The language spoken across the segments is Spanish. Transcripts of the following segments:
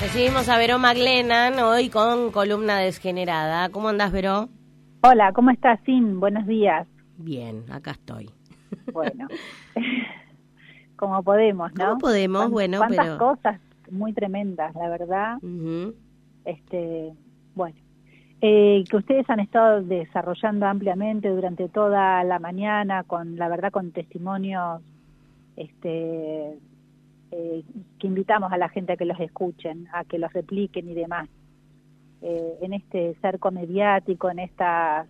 Recibimos a Veró Maglenan hoy con columna desgenerada. ¿Cómo andás, Veró? Hola, ¿cómo estás, Sin? Buenos días. Bien, acá estoy. Bueno, como podemos, ¿no? ¿Cómo podemos? bueno, cuántas cosas muy tremendas, la verdad. Este, bueno, eh, que ustedes han estado desarrollando ampliamente durante toda la mañana, con la verdad, con testimonios este, eh, que invitamos a la gente a que los escuchen, a que los repliquen y demás. Eh, en este cerco mediático, en esta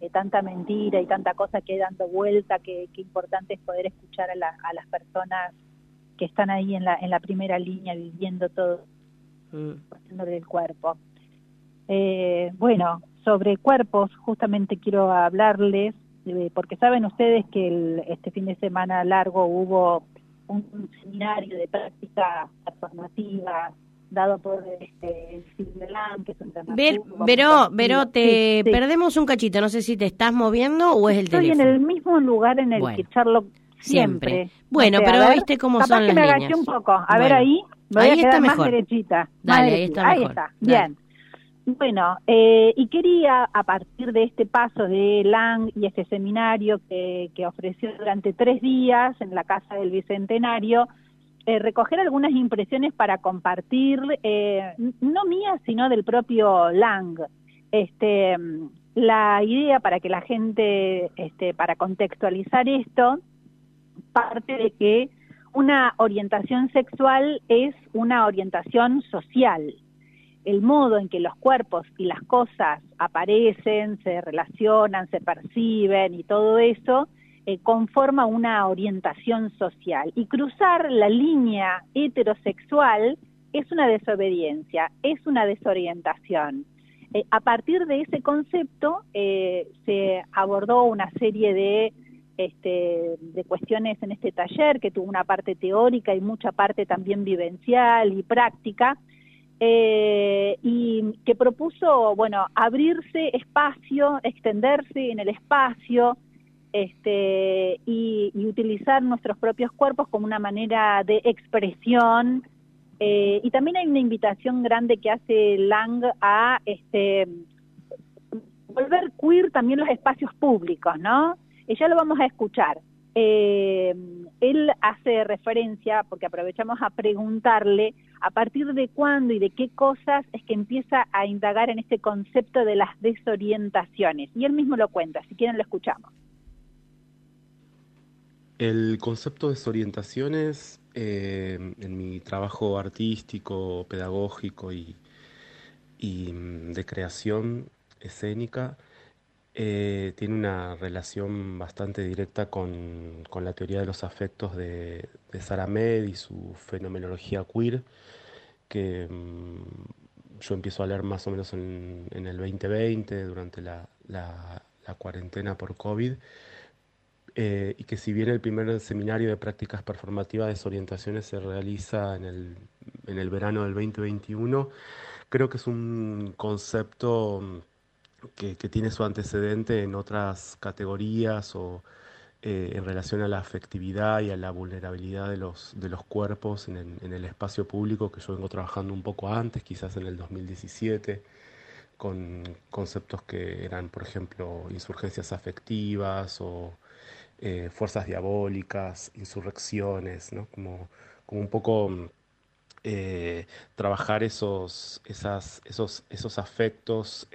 eh, tanta mentira y tanta cosa que hay dando vuelta, que, importante es poder escuchar a, a, las personas que están ahí en la, en la primera línea viviendo todo mm. del cuerpo. bueno, sobre cuerpos justamente quiero hablarles, porque saben ustedes que este fin de semana largo hubo un seminario de práctica alternativa dado por este, CIDELAN, que es un Pero, pero te perdemos un cachito, no sé si te estás moviendo o es el Estoy teléfono. en el mismo lugar en el que charlo siempre. Bueno, pero viste cómo son las que me agaché un poco. A ver ahí, voy ahí a está más mejor. derechita. Dale, ahí está Ahí está, bien. Bueno, eh, y quería, a partir de este paso de Lang y este seminario que, ofreció durante tres días en la Casa del Bicentenario, eh, recoger algunas impresiones para compartir, eh, no mías, sino del propio Lang. Este, la idea para que la gente, este, para contextualizar esto, parte de que una orientación sexual es una orientación social el modo en que los cuerpos y las cosas aparecen, se relacionan, se perciben y todo eso, eh, conforma una orientación social. Y cruzar la línea heterosexual es una desobediencia, es una desorientación. Eh, a partir de ese concepto eh, se abordó una serie de, este, de cuestiones en este taller que tuvo una parte teórica y mucha parte también vivencial y práctica, eh, y que propuso, bueno, abrirse espacio, extenderse en el espacio este, y, utilizar nuestros propios cuerpos como una manera de expresión. Eh, y también hay una invitación grande que hace Lang a este, volver queer también los espacios públicos, ¿no? Y ya lo vamos a escuchar. Eh, él hace referencia, porque aprovechamos a preguntarle a partir de cuándo y de qué cosas es que empieza a indagar en este concepto de las desorientaciones. Y él mismo lo cuenta, si quieren lo escuchamos. El concepto de desorientaciones eh, en mi trabajo artístico, pedagógico y, mm, de creación escénica eh, tiene una relación bastante directa con, la teoría de los afectos de, de y su fenomenología queer, que mm, yo empiezo a leer más o menos en, el 2020, durante la, cuarentena por COVID, eh, y que si bien el primer seminario de prácticas performativas de desorientaciones se realiza en el, en el verano del 2021, creo que es un concepto mm, que, tiene su antecedente en otras categorías o eh, en relación a la afectividad y a la vulnerabilidad de los, de los cuerpos en el, espacio público, que yo vengo trabajando un poco antes, quizás en el 2017, con conceptos que eran, por ejemplo, insurgencias afectivas o eh, fuerzas diabólicas, insurrecciones, ¿no? como, como un poco... Eh, trabajar esos, esas, esos, esos afectos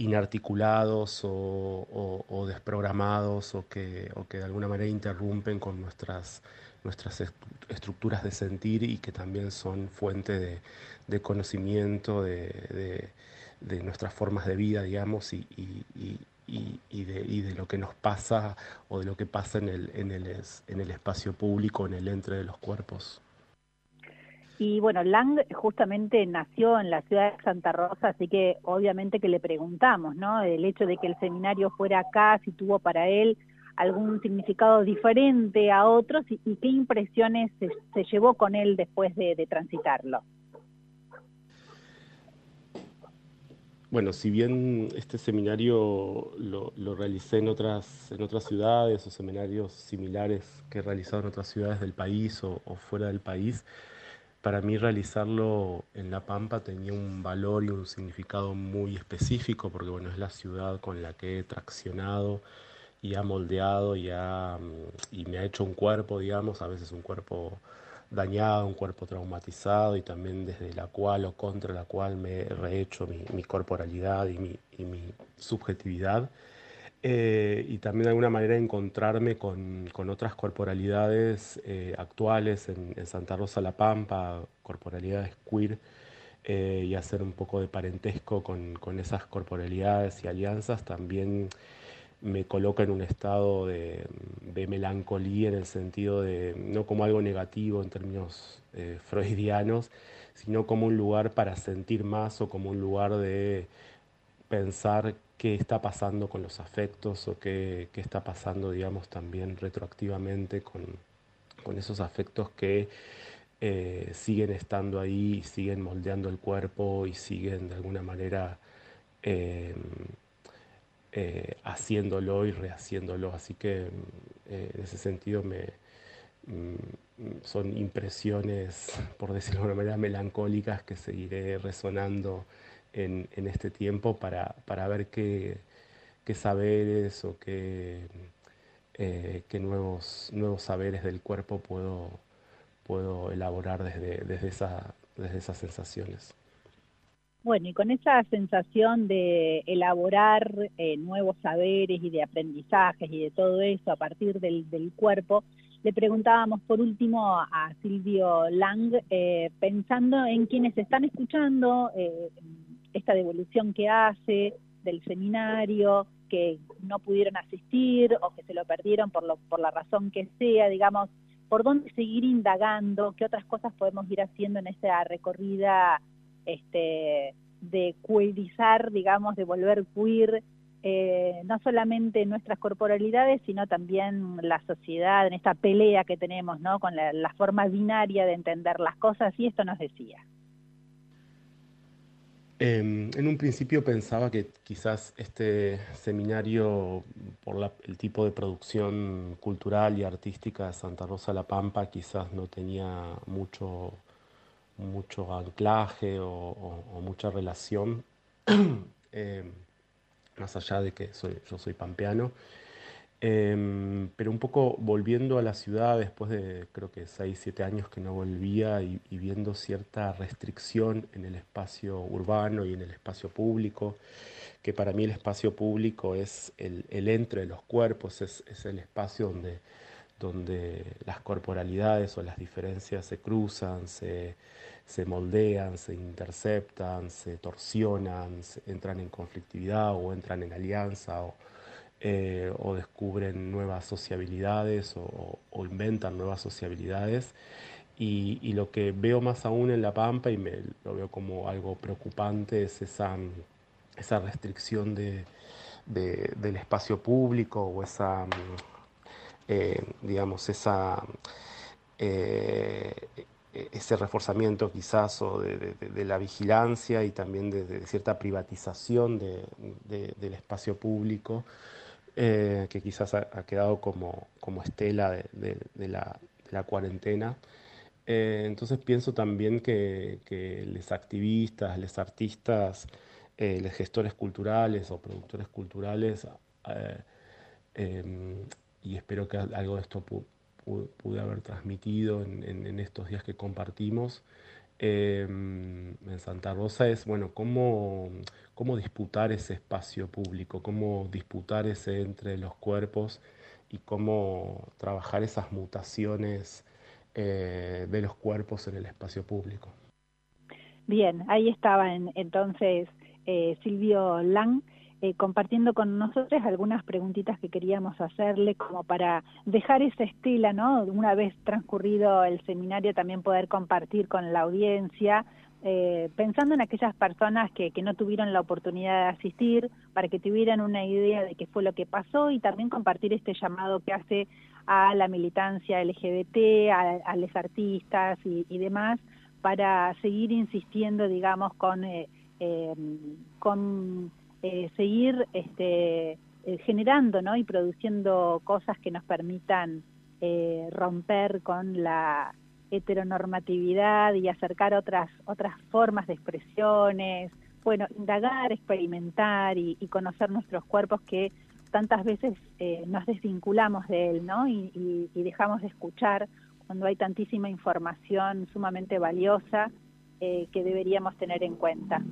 inarticulados o, desprogramados o que, de alguna manera interrumpen con nuestras, nuestras estructuras de sentir y que también son fuente de, conocimiento de, nuestras formas de vida, digamos, y, y, de, lo que nos pasa o de lo que pasa en el, en el, en el espacio público, en el entre de los cuerpos. Y bueno, Lang justamente nació en la ciudad de Santa Rosa, así que obviamente que le preguntamos, ¿no? El hecho de que el seminario fuera acá, si tuvo para él algún significado diferente a otros y, qué impresiones se, llevó con él después de, transitarlo. Bueno, si bien este seminario lo, realicé en otras, en otras ciudades o seminarios similares que he realizado en otras ciudades del país o fuera del país, para mí realizarlo en La Pampa tenía un valor y un significado muy específico, porque bueno, es la ciudad con la que he traccionado y ha moldeado y, mm, y me ha hecho un cuerpo, digamos, a veces un cuerpo dañado, un cuerpo traumatizado y también desde la cual o contra la cual me he rehecho mi, corporalidad y mi, y mi subjetividad. Eh, y también de alguna manera encontrarme con, con otras corporalidades eh, actuales en, Santa Rosa La Pampa, corporalidades queer, eh, y hacer un poco de parentesco con, con, esas corporalidades y alianzas también me coloca en un estado de, de, melancolía en el sentido de no como algo negativo en términos freudianos, sino como un lugar para sentir más o como un lugar de pensar qué está pasando con los afectos o qué, está pasando, digamos, también retroactivamente con, esos afectos que eh, siguen estando ahí, siguen moldeando el cuerpo y siguen de alguna manera em, eh, haciéndolo y rehaciéndolo. Así que eh, en ese sentido me, mm, son impresiones, por decirlo de alguna manera, melancólicas que seguiré resonando en, este tiempo para, para ver qué, qué, saberes o qué, eh, qué, nuevos, nuevos saberes del cuerpo puedo, puedo elaborar desde, desde, esa, desde esas sensaciones. Bueno, y con esa sensación de elaborar eh, nuevos saberes y de aprendizajes y de todo eso a partir del, del cuerpo, le preguntábamos por último a Silvio Lang, eh, pensando en quienes están escuchando, esta devolución que hace del seminario, que no pudieron asistir o que se lo perdieron por, lo, por la razón que sea, digamos, por dónde seguir indagando, qué otras cosas podemos ir haciendo en esta recorrida este, de queerizar, digamos, de volver queer, eh, no solamente nuestras corporalidades, sino también la sociedad, en esta pelea que tenemos, ¿no? Con la, la forma binaria de entender las cosas, y esto nos decía. Em, en un principio pensaba que quizás este seminario, por el tipo de producción cultural y artística de Santa Rosa La Pampa, quizás no tenía mucho, mucho anclaje o, mucha relación, em, más allá de que soy, yo soy pampeano. Em, pero un poco volviendo a la ciudad después de creo que 6, 7 años que no volvía y, viendo cierta restricción en el espacio urbano y en el espacio público, que para mí el espacio público es el, el entre de los cuerpos, es, es, el espacio donde, donde las corporalidades o las diferencias se cruzan, se, se moldean, se interceptan, se torsionan, entran en conflictividad o entran en alianza. O, eh, o descubren nuevas sociabilidades o, inventan nuevas sociabilidades. Y, lo que veo más aún en La Pampa, y me, lo veo como algo preocupante, es esa, esa restricción de, del espacio público o esa, eh, digamos, esa, eh, ese reforzamiento quizás o de, la vigilancia y también de, cierta privatización del espacio público eh, que quizás ha, quedado como, como estela de, la, cuarentena. Eh, entonces pienso también que, que los activistas, los artistas, eh, los gestores culturales o productores culturales, em, y espero que algo de esto pude haber transmitido en estos días que compartimos, Em, en Santa Rosa es, bueno, cómo, cómo disputar ese espacio público, cómo disputar ese entre los cuerpos y cómo trabajar esas mutaciones eh, de los cuerpos en el espacio público. Bien, ahí estaba entonces eh, Silvio Lang eh, compartiendo con nosotros algunas preguntitas que queríamos hacerle como para dejar esa estela, ¿no? Una vez transcurrido el seminario también poder compartir con la audiencia, eh, pensando en aquellas personas que, que no tuvieron la oportunidad de asistir, para que tuvieran una idea de qué fue lo que pasó y también compartir este llamado que hace a la militancia LGBT, a, los artistas y, demás, para seguir insistiendo, digamos, con, eh, con eh, seguir este, eh, generando ¿no? y produciendo cosas que nos permitan eh, romper con la heteronormatividad y acercar otras, otras formas de expresiones, bueno, indagar, experimentar y, conocer nuestros cuerpos que tantas veces eh, nos desvinculamos de él, ¿no? Y, dejamos de escuchar cuando hay tantísima información sumamente valiosa eh, que deberíamos tener en cuenta.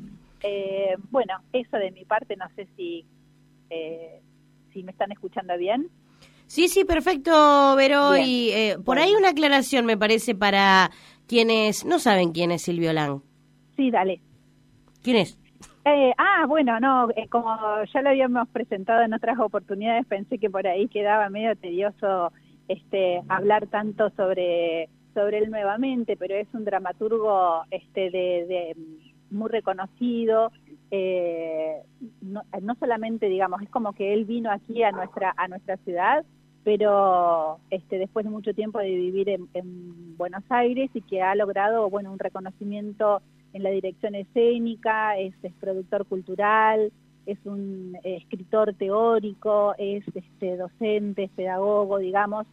Eh, bueno, eso de mi parte, no sé si, si me están escuchando bien. Sí, sí, perfecto, Vero. Y por ahí una aclaración me parece para quienes no saben quién es Silvio Lang. Sí, dale. ¿Quién es? Eh, ah, bueno, no, eh, como ya lo habíamos presentado en otras oportunidades, pensé que por ahí quedaba medio tedioso este, hablar tanto sobre, sobre él nuevamente, pero es un dramaturgo este, de, muy reconocido, eh, no, solamente, digamos, es como que él vino aquí a nuestra, a nuestra ciudad, pero este, después de mucho tiempo de vivir en, en Buenos Aires y que ha logrado, bueno, un reconocimiento en la dirección escénica, es, productor cultural, es un eh, escritor teórico, es este, docente, es pedagogo, digamos,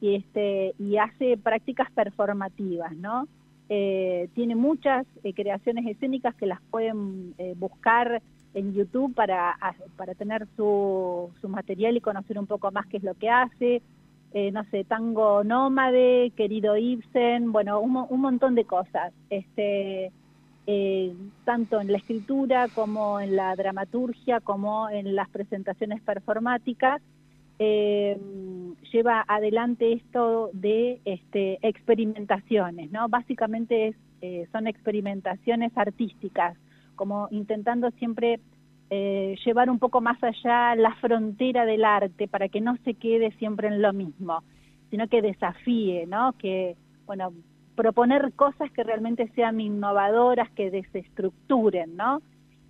y, este, y hace prácticas performativas, ¿no? Eh, tiene muchas eh, creaciones escénicas que las pueden buscar en YouTube para, para tener su, su material y conocer un poco más qué es lo que hace. no sé, tango nómade, querido Ibsen, bueno, un, un montón de cosas. Este, eh, tanto en la escritura como en la dramaturgia, como en las presentaciones performáticas, eh, lleva adelante esto de este, experimentaciones, ¿no? Básicamente eh, son experimentaciones artísticas, como intentando siempre llevar un poco más allá la frontera del arte para que no se quede siempre en lo mismo, sino que desafíe, ¿no? Que, bueno, proponer cosas que realmente sean innovadoras, que desestructuren, ¿no?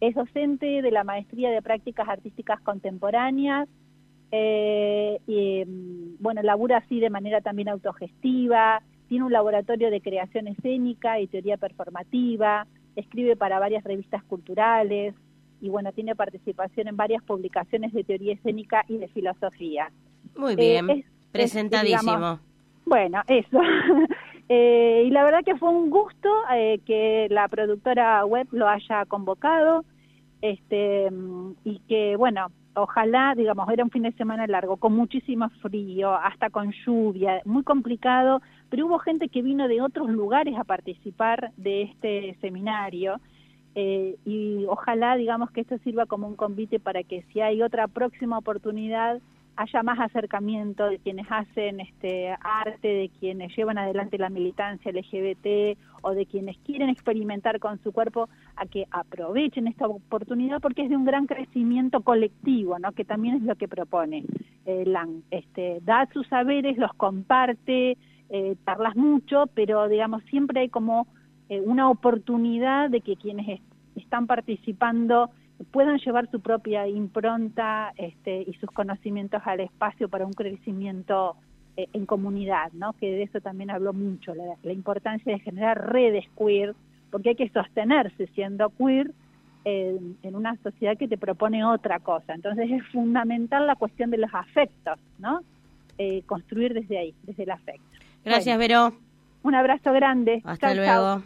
Es docente de la Maestría de Prácticas Artísticas Contemporáneas, eh, y, mm, bueno, labura así de manera también autogestiva, tiene un laboratorio de creación escénica y teoría performativa, escribe para varias revistas culturales y bueno, tiene participación en varias publicaciones de teoría escénica y de filosofía. Muy bien, eh, presentadísimo. bueno, eso. Eh, y la verdad que fue un gusto eh, que la productora web lo haya convocado este, y que, bueno, ojalá, digamos, era un fin de semana largo, con muchísimo frío, hasta con lluvia, muy complicado, pero hubo gente que vino de otros lugares a participar de este seminario. Eh, y ojalá, digamos, que esto sirva como un convite para que si hay otra próxima oportunidad, haya más acercamiento de quienes hacen este arte, de quienes llevan adelante la militancia LGBT o de quienes quieren experimentar con su cuerpo, a que aprovechen esta oportunidad porque es de un gran crecimiento colectivo, ¿no? que también es lo que propone eh, LAN. Este, da sus saberes, los comparte, eh, mucho, pero digamos siempre hay como eh, una oportunidad de que quienes están participando puedan llevar su propia impronta este, y sus conocimientos al espacio para un crecimiento eh, en comunidad, ¿no? que de eso también habló mucho, la, importancia de generar redes queer, porque hay que sostenerse siendo queer en una sociedad que te propone otra cosa. Entonces es fundamental la cuestión de los afectos, ¿no? Eh, construir desde ahí, desde el afecto. Gracias, Vero. Un abrazo grande. Hasta luego.